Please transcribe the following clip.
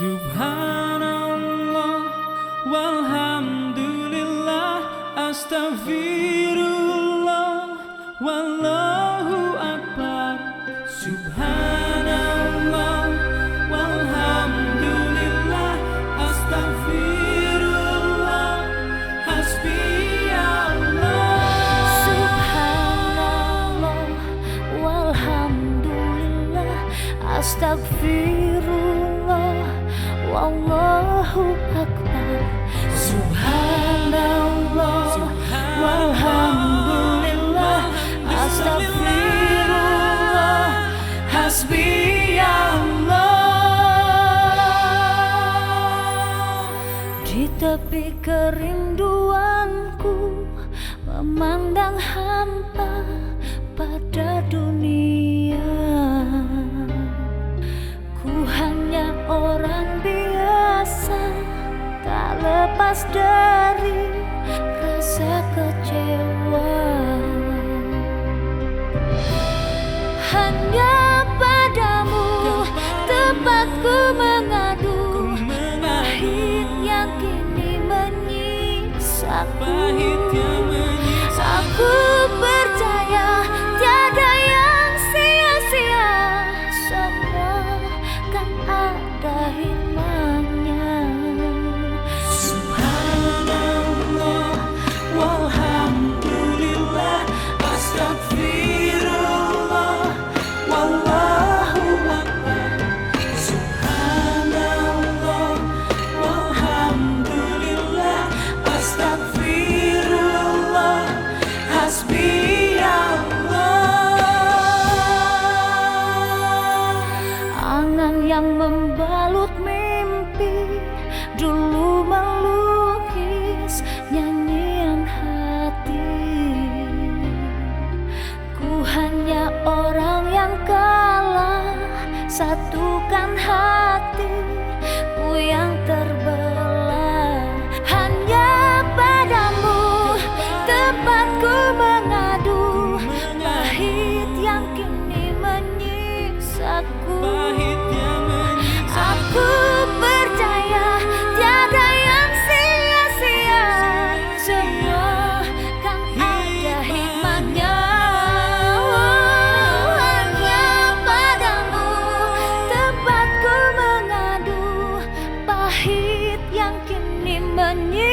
Subhanallah walhamdulillah astaghfirullah wallahu akbar. Subhanallah walhamdulillah astaghfirullah hasbiyallah. Subhanallah walhamdulillah astagfirullah wallahu akbar. Subhanallah. Walhamdulillah. Astagfirullah hasbiyallah. Di tepi kerinduanku lepas dari rasa kecewa. Hanya padamu tempat ku mengadu Pahit yang kini menyiksaku Pahit yang Angan yang membalut mimpi dulu melukis nyanyian hati. Ku hanya orang yang kalah, satukan hati. 女。